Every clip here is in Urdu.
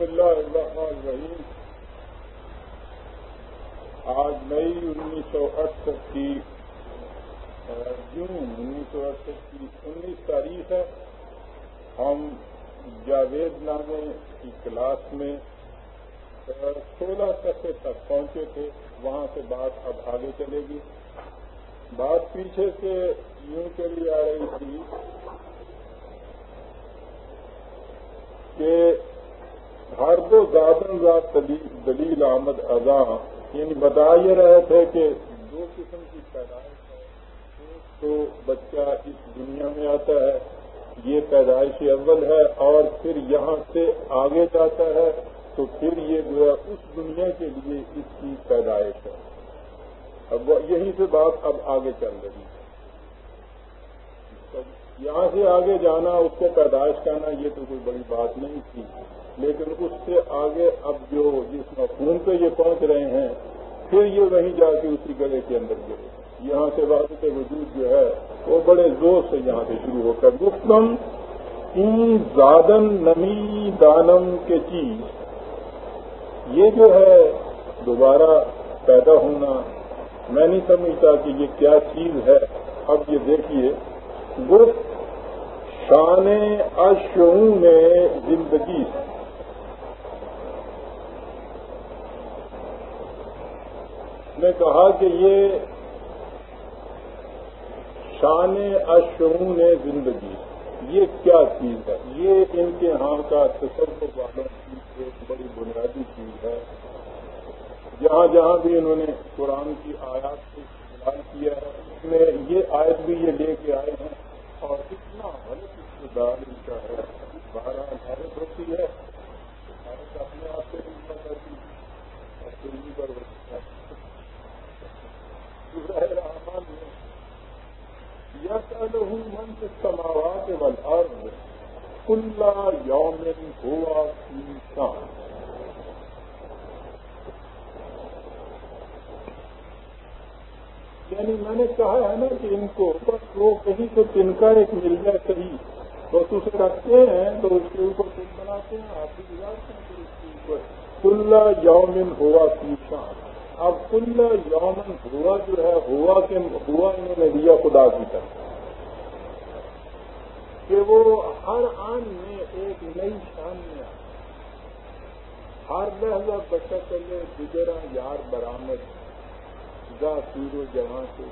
بسم اللہ الرحمن الرحیم۔ آج مئی انیس سو اڑسٹھ کی جون انیس سو اڑسٹھ کی انیس تاریخ ہے۔ ہم جاوید نامے کی کلاس میں سولہ صفحے تک پہنچے تھے، وہاں سے بات اب آگے چلے گی۔ بات پیچھے سے یوں چلی آ رہی تھی کہ ہر دو زیادہ ذات دلیل آمد ازاں یعنی بتا یہ رہے تھے کہ دو قسم کی پیدائش ہے۔ ایک تو بچہ اس دنیا میں آتا ہے، یہ پیدائش اول ہے اور پھر یہاں سے آگے جاتا ہے، تو پھر یہ جو ہے اس دنیا کے لیے اس کی پیدائش ہے۔ اب یہیں سے بات اب آگے چل رہی ہے۔ یہاں سے آگے جانا، اس کو پیدائش کرنا، یہ تو کوئی بڑی بات نہیں تھی۔ لیکن اس سے آگے اب جو جس مفہوم پہ یہ پہنچ رہے ہیں، پھر یہ وہیں جا کے اسی گلے کے اندر گرے۔ یہاں سے وحدت وجود جو ہے، وہ بڑے زور سے یہاں سے شروع ہو کر گفتم کی زادن نمی دانم کے چیز۔ یہ جو ہے، دوبارہ پیدا ہونا، میں نہیں سمجھتا کہ یہ کیا چیز ہے۔ اب یہ دیکھیے، گفت شان اشعون زندگی۔ نے کہا کہ یہ شان اشعون زندگی یہ کیا چیز ہے؟ یہ ان کے ہاں کا تصور والوں کی ایک بڑی بنیادی چیز ہے۔ جہاں جہاں بھی انہوں نے قرآن کی آیات کو استعمال کیا ہے، اس میں یہ آیت بھی یہ لے کے آئے ہیں۔ اور اتنا غلط اقتدار ان کا ہے، بارہ حیرت ہوتی ہے۔ حیرت اپنے آپ سے بھی کرتی اور دلی پر ہوتی ہے رحمان میں یس من سے سماوات ول ارد کلا یومن ہوا کی شان یعنی میں نے کہا ہے نا کہ ان کو بس وہ کہیں سے تنکا ایک مل جائے صحیح بس اسے رکھتے ہیں تو اس کے اوپر تم بناتے ہیں، آپ بھی گزارتے ہیں، پھر اس کے اوپر. یومن ہوا کی شان اب کل یومن ہوا جو ہے، ہوا کے ہوا انہوں نے دیا خدا کی طرف کہ وہ ہر آن میں ایک نئی شان میں آ ہر لہذا بچہ چلے، گزرا یار برآمد سور و جہاں سے۔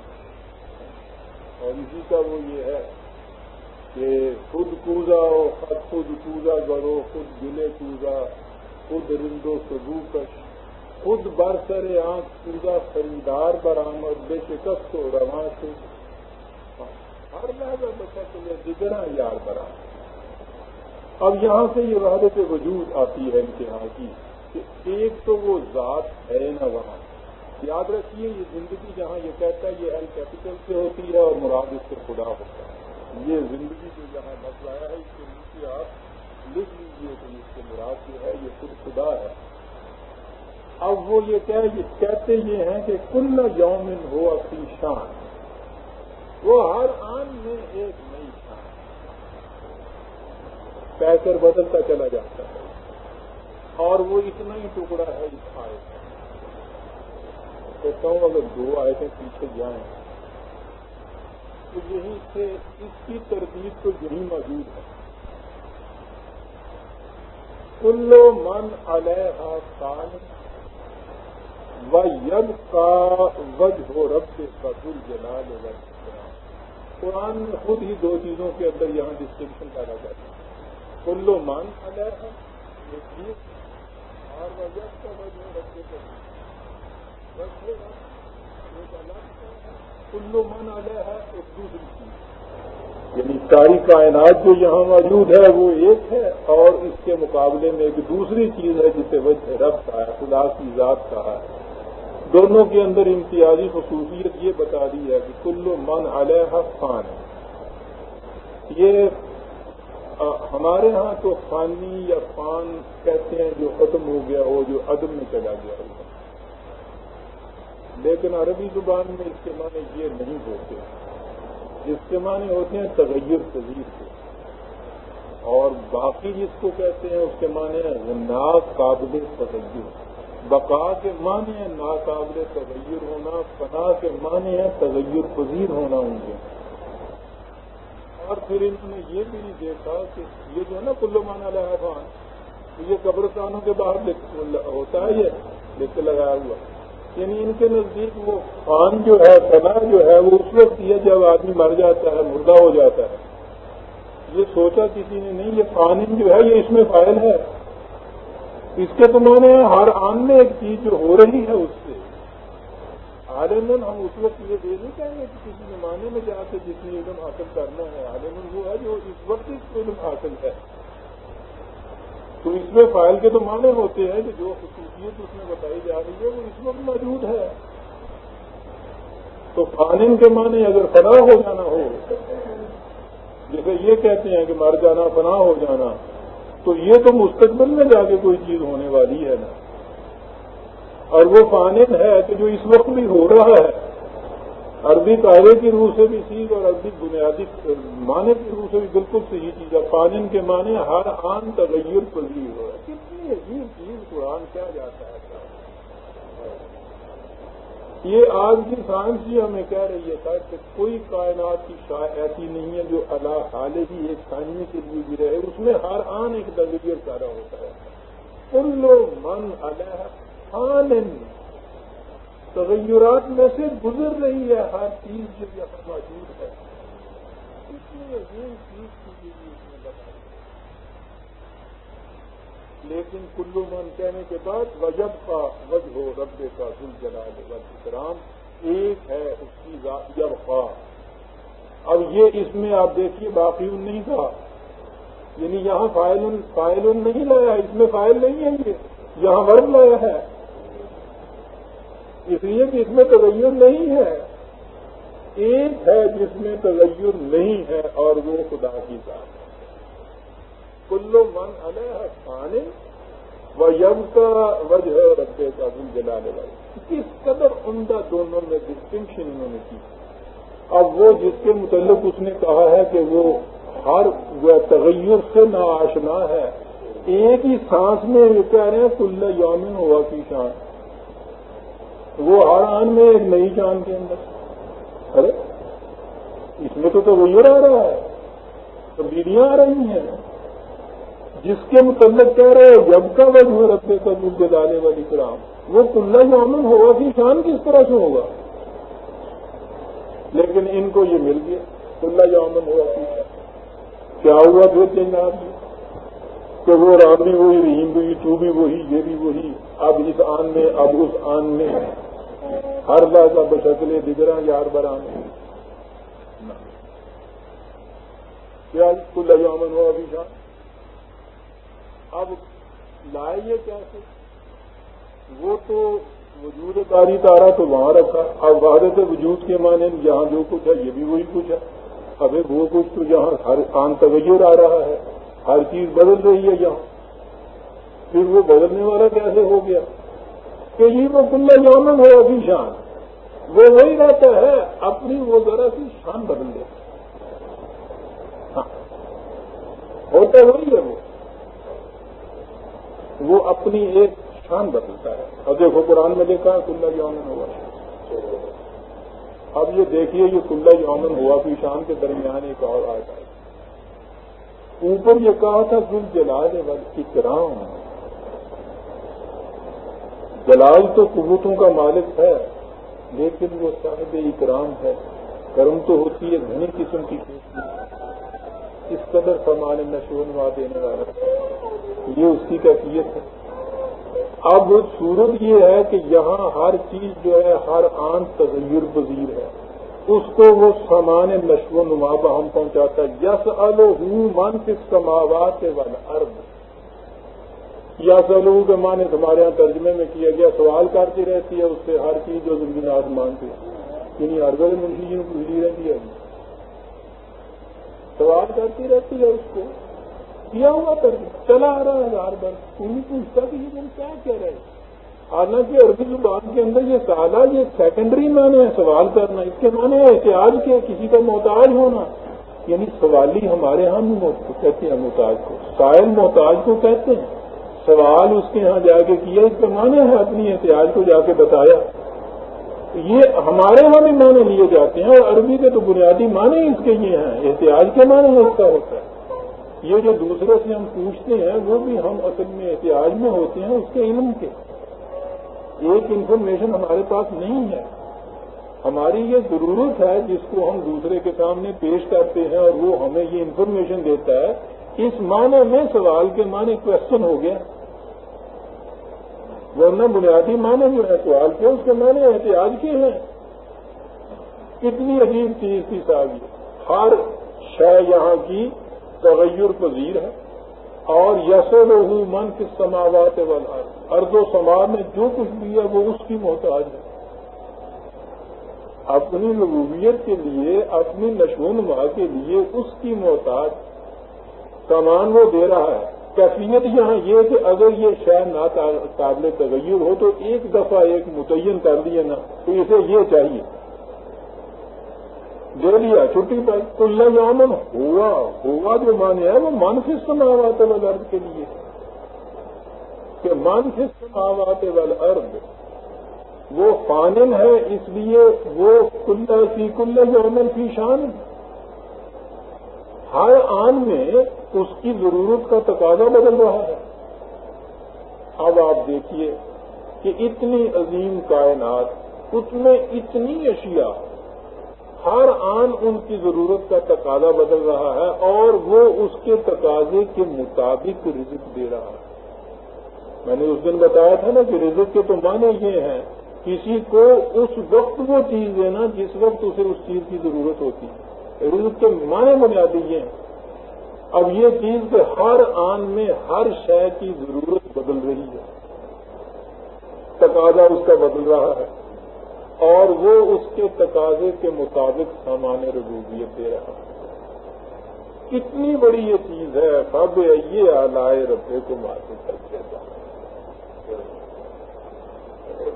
اور اسی کا وہ یہ ہے کہ خود کوزا ہو خود خود کوزا گڑو خود گلے کوزا خود رندو سبو کش خود برسر آنکھ کوزا خریدار برآمد، بے شکست ہو رواں سے۔ ہر لہذا بچہ چلے جگرا یار برآمد۔ اب یہاں سے یہ وحدت وجود آتی ہے امتحان کی کہ ایک تو وہ ذات ہے نہ وہاں۔ یاد رکھیے، یہ زندگی جہاں یہ کہتا ہے، یہ ایل کیپیٹل سے ہوتی ہے اور مراد اس سے خدا ہوتا ہے۔ یہ زندگی جو جہاں مسئلہ ہے، اس کے نیچے آپ لکھ لیجیے کہ اس کے مراد جو ہے، یہ خود خدا ہے۔ اب وہ یہ کہتے یہ ہیں کہ کل یومن ہو اپنی شان۔ وہ ہر آن میں ایک نئی شان۔ کہہ کر بدلتا چلا جاتا ہے۔ اور وہ اتنا ہی ٹکڑا ہے اس آئے کا کہتا ہوں اگر دو آیتیں پیچھے جائیں؟ تو یہیں سے اس کی ترتیب تو یہی موجود ہے۔ کلو من علیہ خان و کا وج ہو رب سے قبول جلال قرآن میں خود ہی دو چیزوں کے اندر یہاں ڈسٹنکشن پیدا کرتا ہے۔ کلو من علیہ ایک چیز اور وجہ کا وج ہو رب سے کلو من آیا ہے ایک دوسری چیز۔ یعنی ساری کائنات جو یہاں موجود ہے، وہ ایک ہے، اور اس کے مقابلے میں ایک دوسری چیز ہے جسے وجہ رب کا ہے، خدا کی ذات کہا ہے۔ دونوں کے اندر امتیازی خصوصیت یہ بتا دی ہے کہ کلو من علیہ خان ہے۔ یہ ہمارے ہاں تو خانی یا فان کہتے ہیں جو ختم ہو گیا ہو، جو عدم میں چلا گیا ہو۔ لیکن عربی زبان میں اس کے معنی یہ نہیں ہوتے۔ اس کے معنی ہوتے ہیں تغیر پذیر کے۔ اور باقی جس کو کہتے ہیں اس کے معنی ہیں ہے ناقابل تغیر۔ بقا کے معنی ہے ناقابل تغیر ہونا، فنا کے معنی ہے تغیر پذیر ہونا ان کے اور پھر انہوں نے یہ بھی نہیں دیکھا کہ یہ جو ہے نا کلو مانا لگا خان یہ قبرستانوں کے باہر ہوتا ہے یہ لکھ لگایا ہوا۔ یعنی ان کے نزدیک وہ فان جو ہے، فنا جو ہے، وہ اس وقت یہ جب آدمی مر جاتا ہے، مردہ ہو جاتا ہے۔ یہ سوچا کسی نے نہیں، یہ فانن جو ہے، یہ اس میں فائل ہے۔ اس کے تو معنی ہر آن میں ایک چیز جو ہو رہی ہے اس سے۔ عالمن ہم اس وقت یہ دے نہیں کہیں گے کہ کسی زمانے میں جا کے جتنی علم حاصل کرنا ہے۔ عالمن وہ ہے جو اس وقت اس علم حاصل ہے۔ تو اس میں فائل کے تو معنی ہوتے ہیں کہ جو خصوصیت اس میں بتائی جا رہی ہے وہ اس وقت موجود ہے۔ تو فانن کے معنی اگر فنا ہو جانا ہو جیسے یہ کہتے ہیں کہ مر جانا، فنا ہو جانا تو یہ تو مستقبل میں جا کے کوئی چیز ہونے والی ہے نا۔ اور وہ فانن ہے کہ جو اس وقت بھی ہو رہا ہے، عربی قاعدے کی روح سے بھی سیکھ اور عربی بنیادی معنی کی روح سے بھی بالکل صحیح چیز ہے۔ فانن کے معنی ہر آن تغیر پذیر ہو کتنی عجیب چیز قرآن کیا جاتا ہے۔ یہ آج کی سائنس ہی جی ہمیں کہہ رہی ہے کہ کوئی کائنات کی شاع ایسی نہیں ہے جو اللہ حال ہی ایک ثانیے کے لیے بھی رہے، اس میں ہر آن ایک تغیر پیدا ہوتا ہے۔ کلو من الح تغیرات میں سے گزر رہی ہے، ہر چیز جو یہاں موجود ہے۔ اتنی عظیم چیز کی اس میں بتا لیکن کلو من کہنے کے بعد وجب کا وج ہو رب کا دل جلال وجرام ایک ہے اس کی جب خواہ۔ اب یہ اس میں آپ دیکھیے، باقی نہیں تھا یعنی یہاں فائل فائل نہیں لایا ہے، اس میں فائل نہیں ہے یہ۔ یہاں ورم لایا ہے۔ اس لیے کہ اس میں تغیر نہیں ہے۔ ایک ہے جس میں تغیر نہیں ہے اور وہ خدا کی ذات۔ ہے کلو من علیہ پانے و یم کا وجہ ربے کا دل جلانے والے کس قدر عمدہ دونوں میں ڈسٹنکشن انہوں نے کی۔ اب وہ جس کے متعلق اس نے کہا ہے کہ وہ ہر وہ تغیر سے ناشنا ہے۔ ایک ہی سانس میں یہ کہہ رہے ہیں، کل یومن ہوا کی شان۔ وہ ہر آن میں ایک نئی چاند کے اندر۔ ارے، اس میں تو تغیر آ رہا ہے۔ تبدیلیاں آ رہی ہیں۔ جس کے متعلق کہہ رہے ہیں، جب کا وہ ربے کا دودھ ڈالنے والی کرام وہ کلّا یامن ہوگا کہ شان کس طرح سے ہوگا۔ لیکن ان کو یہ مل گیا کلّا یامن ہوا کہ کیا ہوا پھر چینج آپ کہ وہ رام بھی وہی، رحیم بھی، تو بھی وہی، یہ بھی وہی۔ اب اس آن میں، اب اس آن میں۔ ہر کا بشکلے دگرا یار بران کیا کل امن ہو ابھی شان؟ اب لائیے کیسے؟ وہ تو وجود کاری تارا تو وہاں رکھا۔ اب وعدے سے وجود کے معنی جہاں جو کچھ ہے، یہ بھی وہی کچھ ہے۔ اب وہ کچھ تو جہاں ہر آن تغیر آ رہا ہے۔ ہر چیز بدل رہی ہے یہاں۔ پھر وہ بدلنے والا کیسے ہو گیا؟ کہ یہ وہ کلّا یومن ہے ابھی شان وہ وہی رہتا ہے، اپنی وہ ذرا سی شان بدل دے ہاں۔ ہوتا وہی ہے وہ۔ وہ اپنی ایک شان بدلتا ہے۔ اور دیکھو قرآن میں دیکھا کلّا یومن ہوا۔ اب یہ دیکھیے، یہ کلّا یومن ہوا بھی شان کے درمیان ایک اور آ جائے اوپر یہ کہا تھا دل جلال وقت اکرام جلال تو قوتوں کا مالک ہے، لیکن وہ صاحب اکرام ہے۔ کرم تو ہوتی ہے گھنی قسم کی۔ اس قدر فرمان نشو نما دینے والا۔ یہ اس کی کیفیت ہے۔ اب صورت یہ ہے کہ یہاں ہر چیز جو ہے، ہر آن تغیر پذیر ہے۔ اس کو وہ سامان نشو و نما ہم پہنچاتا ہے۔ یس الو من کس سماوات والا ارب یا سلو کے معنی تمہارے یہاں ترجمے میں کیا گیا، سوال کرتی رہتی ہے اس سے ہر چیز جو زمین آسمان سے یعنی ہر گھر منشی جی کو رہتی ہے۔ سوال کرتی رہتی ہے اس کو۔ کیا ہوا ترجمہ چلا آ رہا ہے ہر بار تم پوچھتا کہ یہ تم کیا کہہ رہے حالانکہ عربی زبان کے اندر یہ سالہ، یہ سیکنڈری معنی ہے، سوال کرنا۔ اس کے معنی ہے احتیاط کے، کسی کا محتاج ہونا۔ یعنی سوالی ہمارے ہاں کہتے ہیں محتاج کو۔ سائل محتاج کو کہتے ہیں۔ سوال اس کے یہاں جا کے کیا، اس کا معنی ہے اپنی احتیاط کو جا کے بتایا۔ یہ ہمارے یہاں بھی معنی لیے جاتے ہیں، اور عربی کے تو بنیادی معنی اس کے یہ ہیں۔ احتیاط کے معنی اس کا ہوتا ہے۔ یہ جو دوسرے سے ہم پوچھتے ہیں، وہ بھی ہم اصل میں احتیاط میں ہوتے ہیں اس کے علم کے۔ ایک انفارمیشن ہمارے پاس نہیں ہے۔ ہماری یہ ضرورت ہے جس کو ہم دوسرے کے سامنے پیش کرتے ہیں اور وہ ہمیں یہ انفارمیشن دیتا ہے۔ اس معنی میں سوال کے معنی کوشچن ہو گیا۔ ورنہ بنیادی معنی جو ہے سوال کے، اس کے معنی احتیاط کے ہیں۔ کتنی عجیب چیز تھی صاحب ہر شے یہاں کی تغیر پذیر ہے۔ اور یسو لہو من کس سماوات والا ارد و سما میں جو کچھ بھی ہے وہ اس کی محتاج ہے۔ اپنی ربوبیت کے لیے، اپنی نشو نما کے لیے اس کی محتاج سامان وہ دے رہا ہے۔ کیفیت یہاں یہ کہ اگر یہ شہر نا قابل تغیر ہو تو ایک دفعہ ایک متعین کر دیے نا، تو اسے یہ چاہیے۔ دے دیا چھٹی پائی کل یامن ہوا ہوا جو مانے ہے وہ من سے سماوات وال ارد کے لیے کہ من سے سماوات ارد وہ فانن ہے، اس لیے وہ کل فی کل یومن فی شان۔ ہر آن میں اس کی ضرورت کا تقاضا بدل رہا ہے۔ اب آپ دیکھیے کہ اتنی عظیم کائنات، اس میں اتنی اشیاء ہر آن ان کی ضرورت کا تقاضا بدل رہا ہے اور وہ اس کے تقاضے کے مطابق رزق دے رہا ہے۔ میں نے اس دن بتایا تھا نا کہ رزق کے تو معنی یہ ہیں، کسی کو اس وقت وہ چیز دینا جس وقت اسے اس چیز کی ضرورت ہوتی ہے۔ رزق کے معنی بنیادی یہ ہیں۔ اب یہ چیز کہ ہر آن میں ہر شے کی ضرورت بدل رہی ہے۔ تقاضا اس کا بدل رہا ہے۔ اور وہ اس کے تقاضے کے مطابق سامان ربوبیت دے رہا کتنی بڑی یہ چیز ہے سب یہ آلائے ربے کو مارتے کر دیتا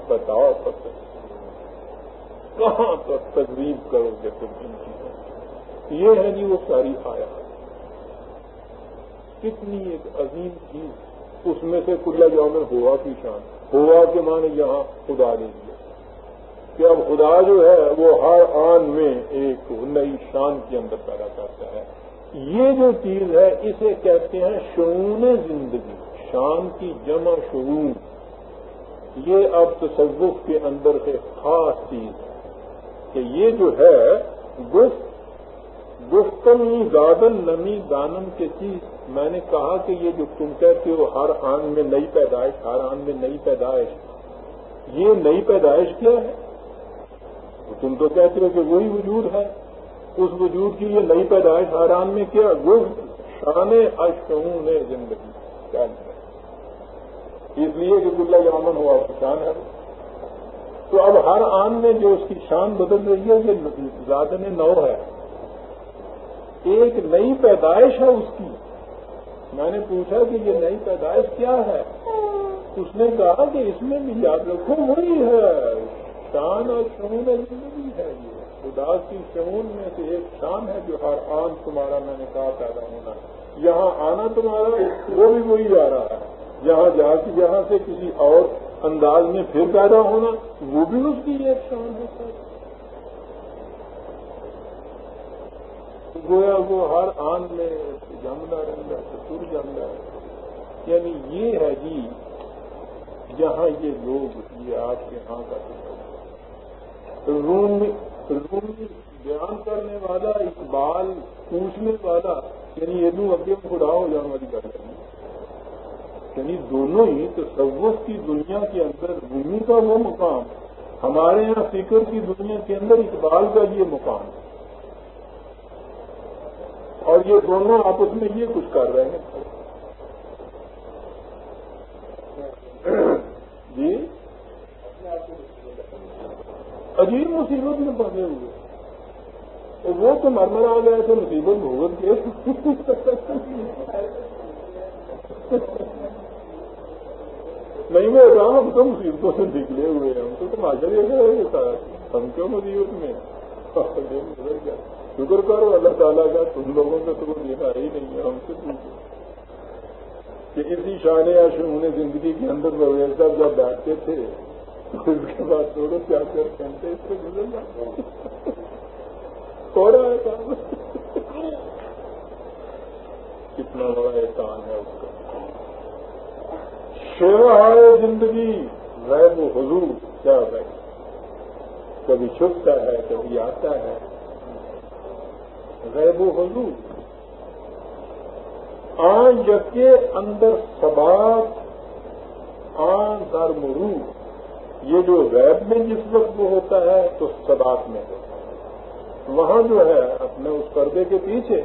بتاؤ پتہ کہاں تک تجویز کرو گے تم ان چیزوں یہ ہے جی وہ ساری آیا کتنی ایک عظیم چیز۔ اس میں سے کلا جاؤ میں ہوا کی شان۔ ہوا کے معنی یہاں خدا دے دیا۔ کہ اب خدا جو ہے وہ ہر آن میں ایک نئی شان کے اندر پیدا کرتا ہے۔ یہ جو چیز ہے، اسے کہتے ہیں شعون زندگی، شان کی جمع شعون۔ یہ اب تصوف کے اندر سے خاص چیز ہے کہ یہ جو ہے، گفت گفتنی گادن نمی دانم کے چیز۔ میں نے کہا کہ یہ جو تم کہتے ہو، ہر آن میں نئی پیدائش، ہر آن میں نئی پیدائش۔ یہ نئی پیدائش کیا ہے؟ تم تو کہتے ہو کہ وہی وجود ہے۔ اس وجود کی یہ نئی پیدائش حیران میں کیا گفت شان اشکون زندگی کیا اس لیے کہ گلا یامن ہوا شان ہے۔ تو اب ہر آن میں جو اس کی شان بدل رہی ہے، یہ زیادہ نو ہے۔ ایک نئی پیدائش ہے اس کی۔ میں نے پوچھا کہ یہ نئی پیدائش کیا ہے؟ اس نے کہا کہ اس میں بھی یاد رکھو وہی ہے۔ شان اور شمون زندگی ہے یہ۔ خدا کی شمون میں سے ایک شان ہے جو ہر آن تمہارا میں نے کہا پیدا ہونا یہاں آنا تمہارا، وہ بھی وہی آ رہا ہے۔ جہاں جہاں کی جہاں سے کسی اور انداز میں پھر پیدا ہونا، وہ بھی اس کی ایک شان ہے۔ گویا وہ ہر آن میں جمنا رنگا سر جمنا ہے۔ یعنی یہ ہے جی جہاں یہ لوگ، یہ آپ کے ہاں کا روم روم بیان کرنے والا، اقبال پوچھنے والا یعنی یہ دو اگے خدا ہو جانے والی گل ہے۔ یعنی دونوں ہی تصوف کی دنیا کے اندر رومی کا وہ مقام، ہمارے یہاں فکر کی دنیا کے اندر اقبال کا یہ مقام۔ اور یہ دونوں آپس میں یہ کچھ کر رہے ہیں جی عجیب مصیبت میں پڑے ہوئے۔ وہ تو مرمر آ گئے تھے مصیبت بھگت کے نہیں میں رہا ہم تو مصیبتوں سے نکلے ہوئے ہیں۔ ہم تو تماشا یہ کرے گا ہم کیوں مصیبت میں؟ شکر کرو اللہ تعالیٰ کا، تم لوگوں کا تو کوئی دینا ہی نہیں ہے۔ ہم سے پوچھو۔ کہ اسی شان عاشم انہیں زندگی کے اندر رویل جب بیٹھتے تھے اس کے بعد تھوڑے چار چار گھنٹے اس سے گزر جاتے ہو رہا ہے کام۔ کتنا بڑا احسان ہے اس کا۔ شیوا ہے زندگی، غیب و حضور، کیا ہے کبھی چھپتا ہے، کبھی آتا ہے۔ غیب و حضور۔ آن یقے اندر سبات آن در مرو یہ جو غیب میں جس وقت وہ ہوتا ہے، تو سبات میں ہوتا ہے۔ وہاں جو ہے، اپنے اس پردے کے پیچھے،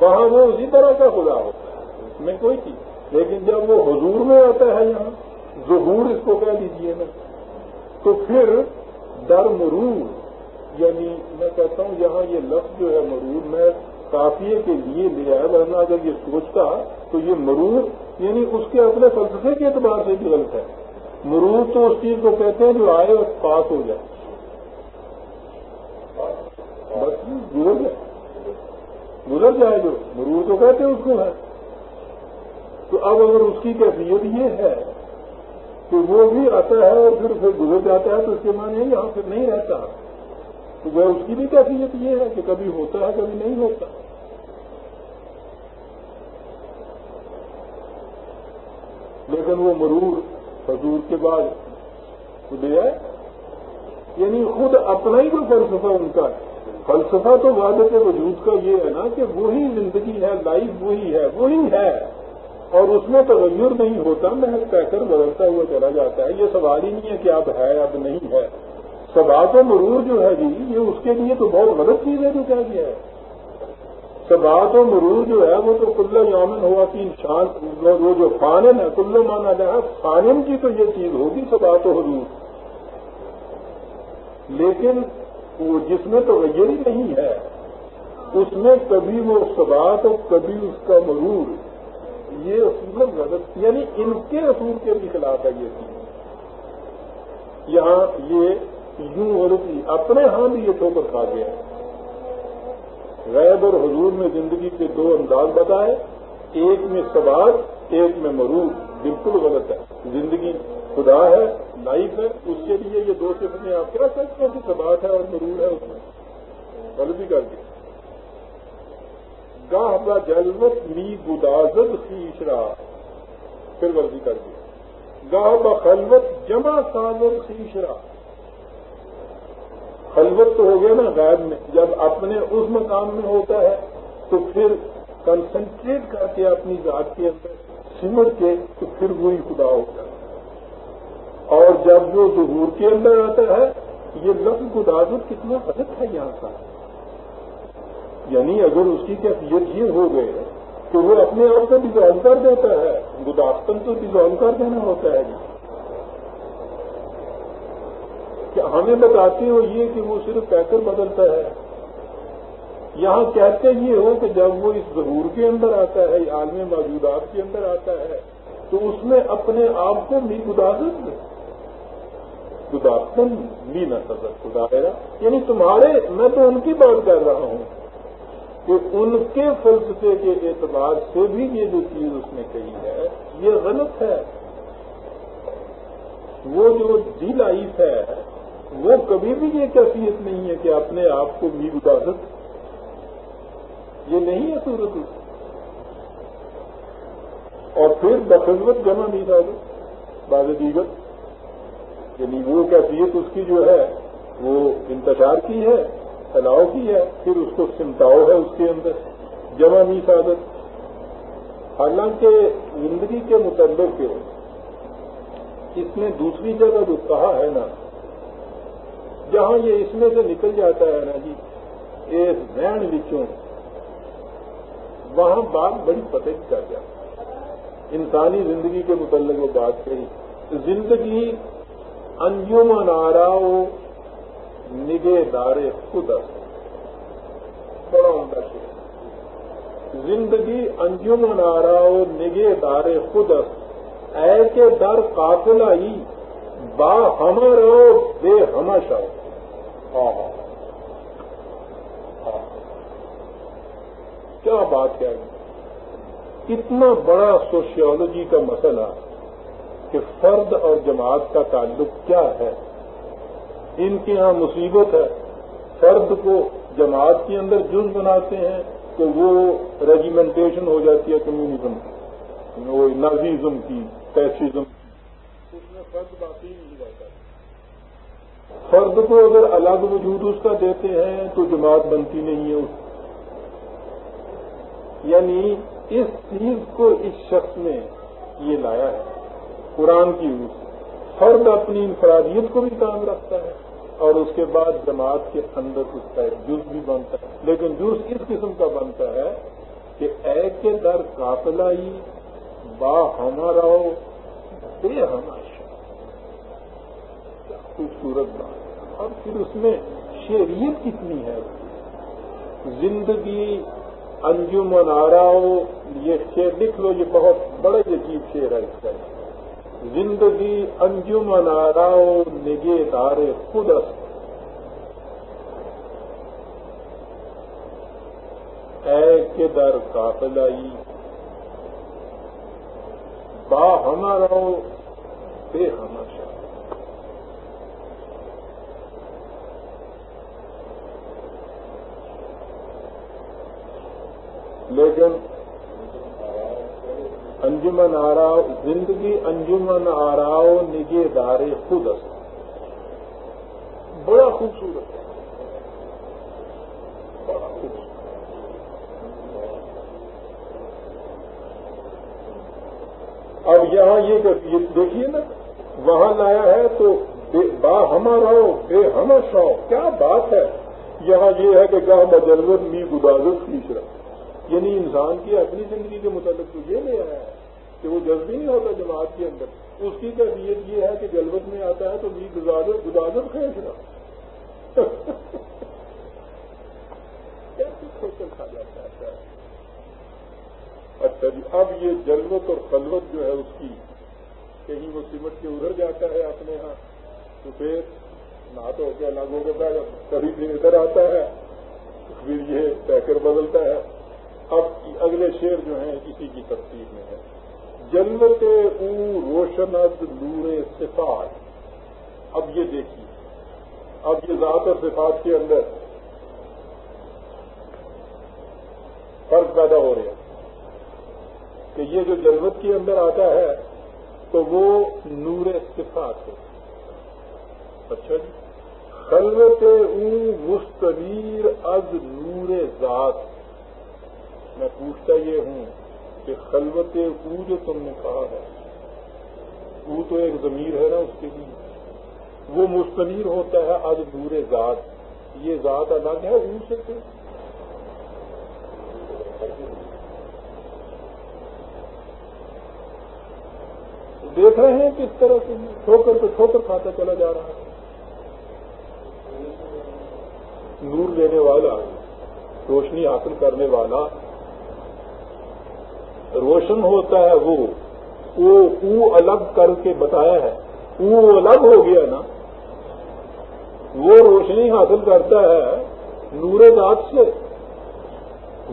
وہاں وہ اسی طرح کا خدا ہوتا ہے، اس میں کوئی چیز۔ لیکن جب وہ حضور میں آتا ہے یہاں، ظہور اس کو کہہ لیجیے نا۔ تو پھر در مرور یعنی میں کہتا ہوں، یہاں یہ لفظ جو ہے مرور، میں کافیے کے لیے لیا ہے ورنہ اگر یہ سوچتا، تو یہ مرور یعنی اس کے اپنے فلسفے کے اعتبار سے بھی غلط ہے۔ مرور تو اس چیز کو کہتے ہیں جو آئے اور پاس ہو جائے۔ بس جی، گزر جائے۔ گزر جائے جو، مرور تو کہتے ہیں اس کو ہے۔ تو اب اگر اس کی کیفیت یہ ہے کہ وہ بھی آتا ہے اور پھر پھر گزر جاتا ہے تو اس کے معنی یہاں پھر نہیں رہتا۔ تو وہ اس کی بھی کیفیت یہ ہے کہ کبھی ہوتا ہے، کبھی نہیں ہوتا۔ لیکن وہ مرور حضور کے بعد خود ہے یعنی خود اپنا ہی کوئی فلسفہ ان کا ہے۔ فلسفہ تو وادت وجود کا یہ ہے نا کہ وہی زندگی ہے، لائف وہی ہے وہی ہے۔ اور اس میں تغیر نہیں ہوتا میں کہہ کر بدلتا ہوا چلا جاتا ہے۔ یہ سوال ہی نہیں ہے کہ اب ہے، اب نہیں ہے۔ سبات و مرور جو ہے جی یہ اس کے لیے تو بہت غلط چیز ہے جو کہہ گیا ہے۔ سبات و مرور جو ہے وہ تو کلو یامن ہوا کہ شان وہ جو فانن ہے کلو مانا جائے فانن کی تو یہ چیز ہوگی، سبات و حضور لیکن وہ جس میں تو ہی نہیں ہے، اس میں کبھی وہ سبات اور کبھی اس کا مرور۔ یہ اصول غلط یعنی ان کے اصول کے بھی خلاف ہے یہ چیز۔ یہاں یہ یوں غلطی اپنے ہاں بھی یہ ٹھوکر کھا گیا۔ غیب اور حضور میں زندگی کے دو انداز بتائے، ایک میں سبات ایک میں مرور، بالکل غلط ہے۔ زندگی خدا ہے لائف ہے، اس کے لیے یہ دو صفتیں آپ کیا سکتے ہیں کہ سبات ہے اور مرور ہے اس میں۔ غلطی کر دی۔ گاہ کا جلوت می گدازد خیشرا پھر غلطی کر دی۔ گاہ بخلوت جمع سازد خیشرا خلوت تو ہو گیا نا غائب میں۔ جب اپنے اس مقام میں ہوتا ہے، تو پھر کنسنٹریٹ کر کے اپنی ذات کے اندر سمر کے تو پھر وہی خدا ہوتا ہے۔ اور جب وہ ظہور کے اندر آتا ہے، یہ لفظ گدازت کتنا غلط ہے یہاں کا۔ یعنی اگر اس کی کیفیت یہ ہو گئے تو وہ اپنے آپ کو ڈیزالو کر دیتا ہے۔ گداستن تو ڈیزالو کر دینا ہوتا ہے جی کہ ہمیں بتاتے ہو یہ کہ وہ صرف پیکر بدلتا ہے۔ یہاں کہتے یہ ہو کہ جب وہ اس ظہور کے اندر آتا ہے عالمی موجودات کے اندر آتا ہے، تو اس میں اپنے آپ کو بھی گدازت گداستن بھی نہ سزا خدا یعنی تمہارے، میں تو ان کی بات کر رہا ہوں کہ ان کے فلسفے کے اعتبار سے بھی یہ جو چیز اس نے کہی ہے، یہ غلط ہے۔ وہ جو دی لائف ہے وہ کبھی بھی یہ کیفیت نہیں ہے کہ اپنے آپ کو بھی اداست یہ نہیں ہے صورت۔ اس اور پھر بخت جمع نہیں تھا۔ باز دیگر یعنی وہ کیفیت اس کی جو ہے، وہ انتشار کی ہے، پھیلاؤ کی ہے، پھر اس کو سمٹاؤ ہے اس کے اندر۔ جمع نہیں سادت حالانکہ زندگی کے متعلق اس نے دوسری جگہ جو کہا ہے نا جہاں یہ اس میں سے نکل جاتا ہے نا جی اس بین وچوں، وہاں بات بڑی پتہ کر جاتا انسانی زندگی کے متعلق وہ بات کہی۔ زندگی انجم ناراؤ نگے دارے خود بڑا عمدہ شیر زندگی انجم ناراؤ نگے دارے خود اے کے در قافلہ ہی با ہمر بے ہمش آؤ کیا بات ہے؟ اتنا بڑا سوشیولوجی کا مسئلہ کہ فرد اور جماعت کا تعلق کیا ہے؟ ان کے ہاں مصیبت ہے۔ فرد کو جماعت کے اندر جز بناتے ہیں تو وہ ریجیمنٹیشن ہو جاتی ہے کمیونزم کی۔ وہ نازیزم کی پیسزم کی۔ اس میں فرد باقی نہیں۔ فرد کو اگر الگ وجود اس کا دیتے ہیں تو جماعت بنتی نہیں ہے اس یعنی اس چیز کو اس شخص نے یہ لایا ہے، قرآن کی روح فرد اپنی انفرادیت کو بھی کام رکھتا ہے اور اس کے بعد جماعت کے اندر اس کا ایک جز بھی بنتا ہے۔ لیکن جز اس قسم کا بنتا ہے کہ اے کے در قافلائی با ہمارا بے ہمارا خوبصورت بات۔ اور پھر اس میں شیریت کتنی ہے؟ زندگی، انجم آرا یہ شیر لکھ لو، یہ بہت بڑا عجیب شیر ہے اس کا۔ زندگی، انجم ناراؤ نگے دارے خود اے کے در قافلائی، با ہمارا بے ہماشا لیکن انجمن آراؤ، زندگی انجمن آراؤ نگے دارے خود بڑا خوبصورت ہے۔ بڑا خوبصورت۔ اب یہاں یہ دیکھیے نا، وہاں لایا ہے تو با ہمارا بے ہم شو کیا بات ہے؟ یہاں یہ ہے کہ گاہ بجربت می گدازت کھینچ رہا۔ یعنی انسان کی اپنی زندگی کے متعلق تو یہ لے آیا ہے کہ وہ جذبی نہیں ہوتا جماعت کے اندر۔ اس کی کیفیت یہ ہے کہ جلبت میں آتا ہے تو بھی گزارت گدازت کھینچ کھا جاتا ہے اچھا جی اب یہ جلوت اور خلوت جو ہے اس کی، کہیں وہ سمٹ کے ادھر جاتا ہے اپنے ہاں تو پھر نہ تو ہو کے الگ ہو کبھی پھر ادھر آتا ہے، پھر یہ پیکر بدلتا ہے۔ اب اگلے شیر جو ہیں کسی کی تفصیل میں ہے۔ جنت او روشنت نور صفات۔ اب یہ دیکھیے۔ اب یہ ذات اور صفات کے اندر فرق پیدا ہو رہے ہیں کہ یہ جو جلوت کے اندر آتا ہے، تو وہ نور صفات ہے۔ اچھا جی۔ خلوت او مستنیر از نور ذات۔ میں پوچھتا یہ ہوں کہ خلوت او جو تم نے کہا ہے او تو ایک ضمیر ہے نا اس کے لیے۔ وہ مستنیر ہوتا ہے آج دور ذات۔ یہ ذات الگ ہے او سے تو دیکھ رہے ہیں کس طرح سے ٹھوکر تو ٹھوکر کھاتا چلا جا رہا ہے۔ نور لینے والا، روشنی حاصل کرنے والا روشن ہوتا ہے وہ او الگ کر کے بتایا ہے۔ او الگ ہو گیا نا۔ وہ روشنی حاصل کرتا ہے نور ذات سے۔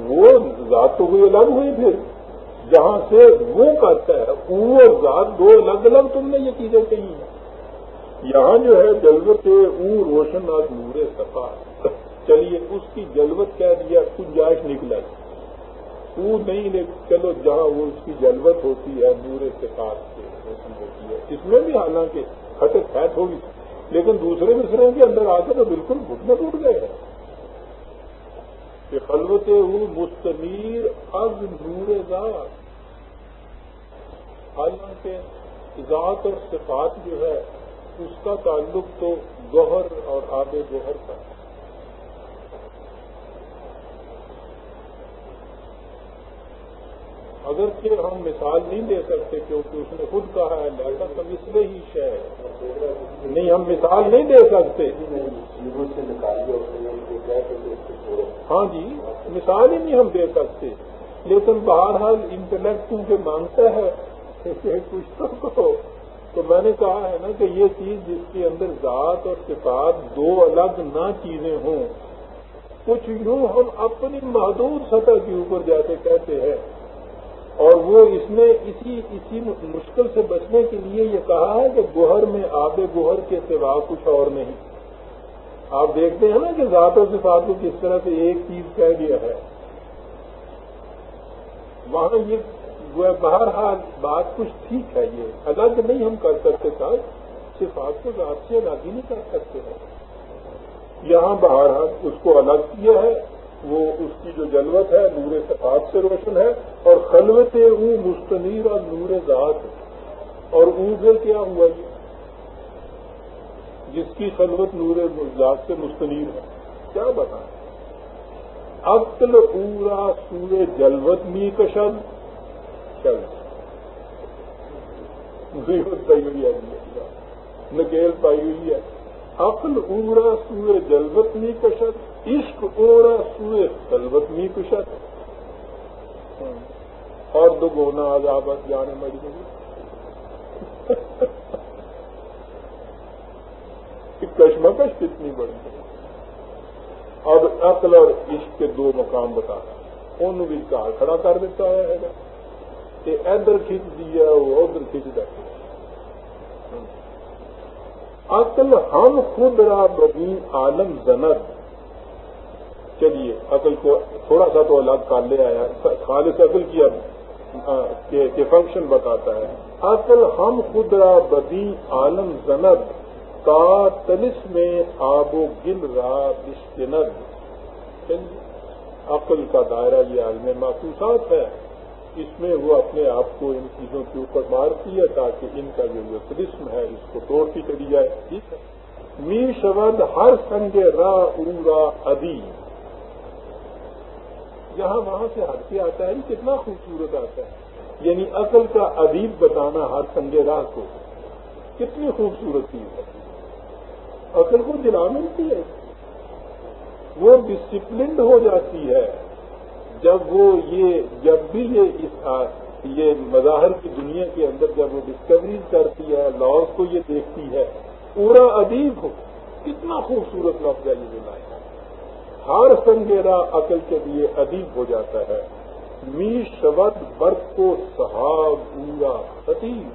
وہ ذات تو کوئی الگ ہوئی پھر۔ جہاں سے وہ کرتا ہے، او اور ذات دو الگ الگ تم نے یہ چیزیں کہی ہیں۔ یہاں جو ہے جلوت او روشن آج نور سفا چلیے، اس کی جلوت کہہ دیا گنجائش نکلا وہ نہیں چلو جہاں وہ اس کی جلوت ہوتی ہے، نور سے پاس سے روشن ہوتی ہے، اس میں بھی حالانکہ کھٹک فیٹ ہوگی۔ لیکن دوسرے مصروں کے اندر آ کے تو بالکل گھٹنے ٹوٹ گئے ہیں۔ کہ خلوت ہوں مستمیر از نور ذات۔ حالانکہ ذات اور صفات جو ہے، اس کا تعلق تو گوہر اور آب گوہر کا ہے۔ اگرچہ ہم مثال نہیں دے سکتے کیونکہ اس نے خود کہا ہے، لہذا تو مسئلے ہی شہ نہیں، ہم مثال نہیں دے سکتے۔ ہاں جی مثال ہی نہیں ہم دے سکتے۔ لیکن بہرحال انٹلیکٹ کیونکہ مانگتا ہے۔ کچھ تو تو میں نے کہا ہے نا کہ یہ چیز جس کے اندر ذات اور صفات دو الگ نہ چیزیں ہوں۔ کچھ یوں ہم اپنی محدود سطح کے اوپر جیسے کہتے ہیں۔ اور وہ اس نے اسی اسی مشکل سے بچنے کے لیے یہ کہا ہے کہ گوہر میں آب گوہر کے سوا کچھ اور نہیں۔ آپ دیکھتے ہیں نا کہ ذات و صفات کو کس طرح سے ایک چیز کہہ دیا ہے۔ وہاں یہ بہرحال بات کچھ ٹھیک ہے یہ۔ الگ نہیں ہم کر سکتے تھا، صفات کو ذات سے الگ ہی نہیں کر سکتے ہیں۔ یہاں بہرحال اس کو الگ کیا ہے۔ وہ اس کی جو جلوت ہے، نور صفات سے روشن ہے، اور خلوت اون مستنیر اور نور ذات۔ اور اون سے کیا ہوا یہ؟ جس کی خلوت نور ذات سے مستنیر ہے۔ کیا بتائیں عقل پورا سور جلوت می کشن چل۔ پائی ہوئی ہے نکیل پائی ہوئی ہے۔ عقل اورا سور جلوت می کشت عشق اورا سور جلوت می کشت اور دو گونا آزابت جانے مجبوری کشمکش کتنی بڑی ہے۔ اب عقل اور عشق کے دو مقام بتا ان بھی کہا کھڑا کر دیتا ہے۔ کہ ادھر کھینچ دیا، وہ ادھر کھینچ دیتے عقل ہم خود را بگی عالم زند۔ چلیے عقل کو تھوڑا سا تو الگ کر لے آیا، خالص عقل کی اب فنکشن بتاتا ہے۔ عقل ہم خود را بدی عالم زند کا تلس میں آب و گل را بشکند عقل کا دائرہ یہ عالم محسوسات ہے۔ اس میں وہ اپنے آپ کو ان چیزوں کے اوپر مارتی ہے تاکہ ان کا جو قسم ہے، اس کو توڑتی کری جائے۔ ٹھیک ہے۔ می شبد ہر سنگ را اورا ادی۔ یہاں وہاں سے ہٹ کے آتا ہے، کتنا خوبصورت آتا ہے۔ یعنی عقل کا ادیب بتانا ہر سنگ راہ کو کتنی خوبصورت چیز ہے۔ عقل کو دلا ملتی ہے۔ وہ ڈسپلنڈ ہو جاتی ہے۔ جب وہ یہ، جب بھی یہ اس یہ مظاہر کی دنیا کے اندر جب وہ ڈسکوریز کرتی ہے لاس کو یہ دیکھتی ہے، پورا ادیب ہو۔ کتنا خوبصورت لفظ ہے یہ بنایا ہر سنگیرا عقل کے لیے ادیب ہو جاتا ہے۔ می شبد برف کو صحاب پورا خطیب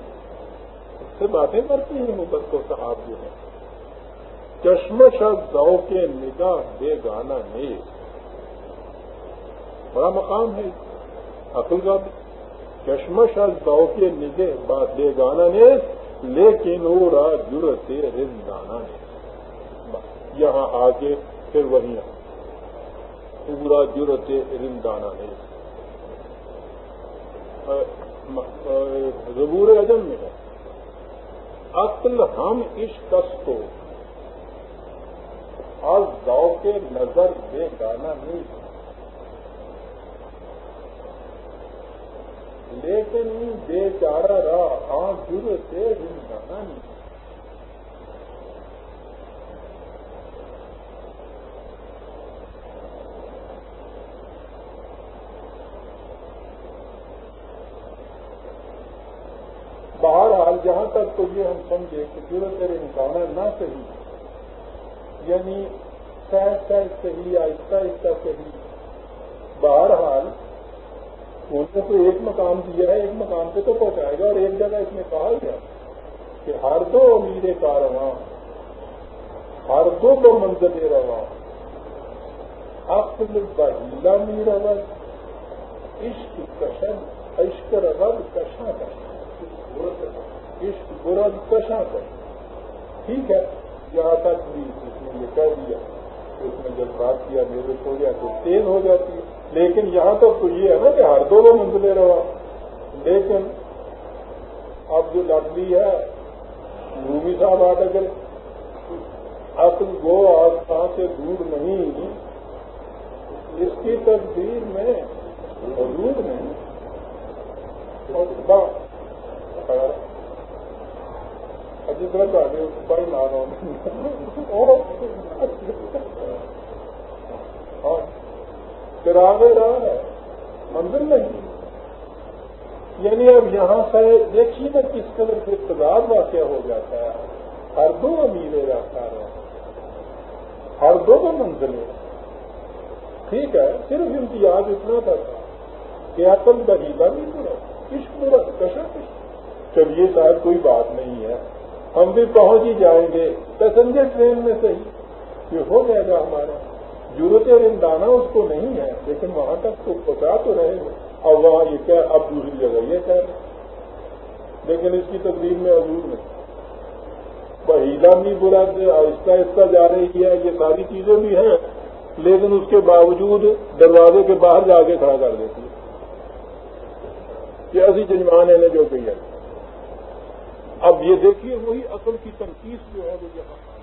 اس سے باتیں کرتے ہیں، وہ برف و صحاب جو ہے چشمش ذوق کے نگاہ بے گانا نیز۔ بڑا مقام ہے۔ عقل کا بھی۔ چشمش از باؤ کے نگے بات دے گانا نے لیکن را جرت رندانا نے یہاں آگے پھر وہی پورا جرت رندانا نے زبور اجم میں ہے۔ عقل ہم اس کس کو آج گاؤ کے نظر بے گانا نہیں۔ لیکن بے چارہ رہا آنکھ جر سے نہیں بہرحال جہاں تک تو یہ ہم سمجھے کہ ضرورت انسان نہ صحیح یعنی سہج سہج صحیح، آہستہ آہستہ صحیح۔ بہرحال انہوں نے تو ایک مقام دیا ہے، ایک مقام پہ تو پہنچائے گا اور ایک جگہ اس میں کہا گیا کہ ہر دو امیر کارواں ہر دو کو منزل رواں۔ اصل بہیلا می رول عشق کشن، عشق رول کشاں کشاں۔ عشق برد کشاں کشاں ٹھیک ہے، یہاں تک بھی اس نے یہ کہہ دیا۔ کہ اس نے جذبات کیا، میرے ہو گیا تو تیز ہو جاتی ہے۔ لیکن یہاں تک تو یہ ہے نا کہ ہر دو منزلیں رہا لیکن اب جو لڑکی ہے، رومی صاحب آتا چل اصل گو آستان سے دور نہیں۔ اس کی تصویر میں، حضور میں جس طرح آگے بڑی مارا ہاں چراغ راہ ہے منظر نہیں۔ یعنی اب یہاں سے دیکھیے نا کس قدر سے اقتدار واقع ہو جاتا ہے۔ ہر دو امیرے رہتا ہے ہر دو منزلیں ٹھیک ہے، صرف امتیاز اتنا تھا۔ کہ عقل بہیلا نہیں پورا عشق پورا کشا چلیے، شاید کوئی بات نہیں ہے۔ ہم بھی پہنچ ہی جائیں گے۔ پیسنجر ٹرین میں صحیح۔ یہ ہو جائے گا ہمارا۔ ضرورت رندانہ اس کو نہیں ہے، لیکن وہاں تک تو پہنچا تو رہے گا اور وہاں یہ کیا اب دوسری جگہ یہ کہہ رہے لیکن اس کی تقریب میں عبور نہیں۔ بہیلا بھی برا آہستہ آہستہ جا رہی ہے۔ یہ ساری چیزیں بھی ہیں، لیکن اس کے باوجود دروازے کے باہر جا کے کھڑا کر دیتی ہے۔ کہ ایسی ججمان ہے جو کہی ہے اب یہ دیکھیے وہی اصل کی تنقید جو ہے وہ یہاں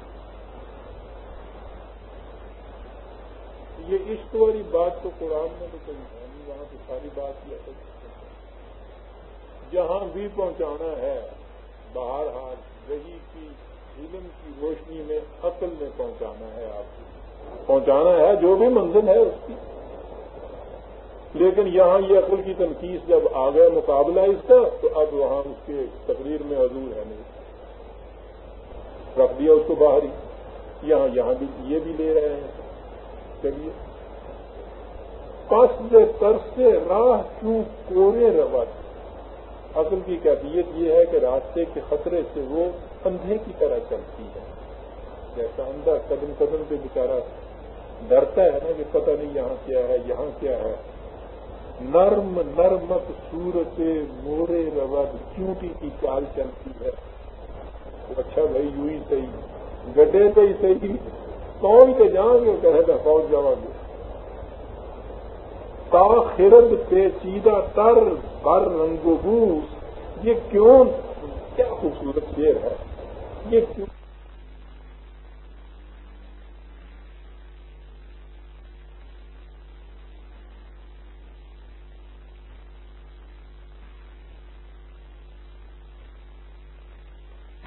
یہ عشق والی بات تو قرآن میں تو کہیں ہے نہیں، وہاں تو ساری بات کی اصل جہاں بھی پہنچانا ہے باہر حال رہی کی، علم کی روشنی میں عقل میں پہنچانا ہے آپ کو۔ پہنچانا ہے جو بھی منزل ہے اس کی۔ لیکن یہاں یہ عقل کی تنقید جب آ گیا مقابلہ اس کا، تو اب وہاں اس کے تقریر میں حضور ہے نہیں۔ رکھ دیا اس کو باہر ہی۔ یہاں یہاں بھی یہ بھی لے رہے ہیں۔ چلیے۔ پس ترس سے راہ کیوں کورے روت عقل کی کیفیت یہ ہے کہ راستے کے خطرے سے وہ اندھے کی طرح چلتی ہے۔ جیسا اندھا قدم قدم پہ بیچارہ ڈرتا ہے نا کہ پتہ نہیں یہاں کیا ہے، یہاں کیا ہے۔ نرم نرمت صورت مورے رود چونٹی کی چال چلتی ہے۔ اچھا بھائی، یوں ہی صحیح۔ گڈے پہ ہی صحیح۔ کون کے جائیں گے کہے گا فوج جا گے۔ تاخرد پہ چیدہ تر، بر رنگ بوس۔ یہ کیوں؟ کیا خوبصورت شیر ہے۔ یہ کیوں؟